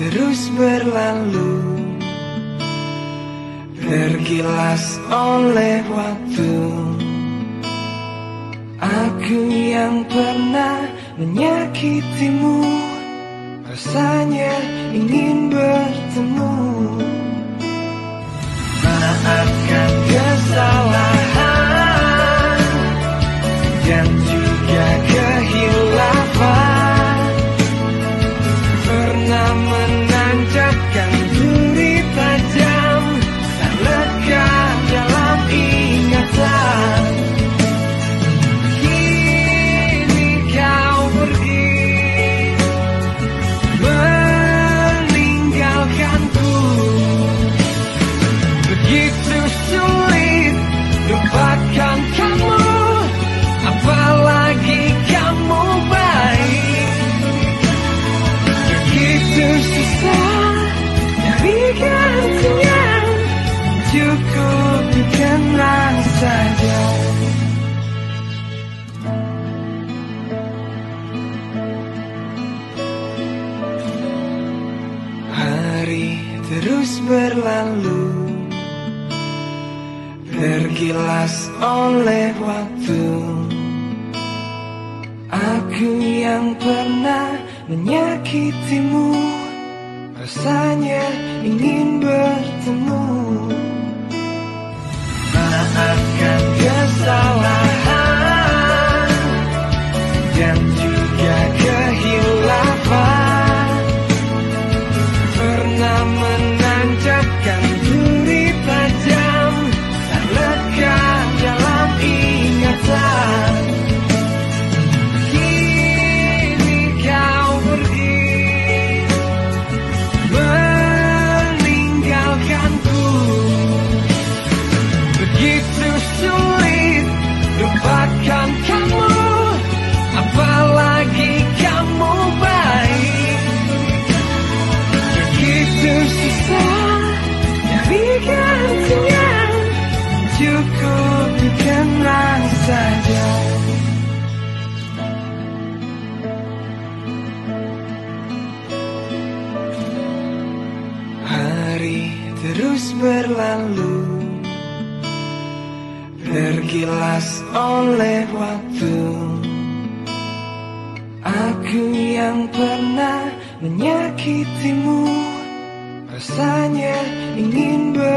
terus berlalu. Tergilas oleh waktu. Aku yang pernah menyakitimu. Rasanya ingin bertemu berlalu. Tergilas oleh waktu. Aku yang pernah menyakitimu. Rasanya ingin bertemu. Maafkan Cukup dikenang saja Hari terus berlalu Tergilas oleh waktu. Aku yang pernah menyakitimu Rasanya ingin bertemu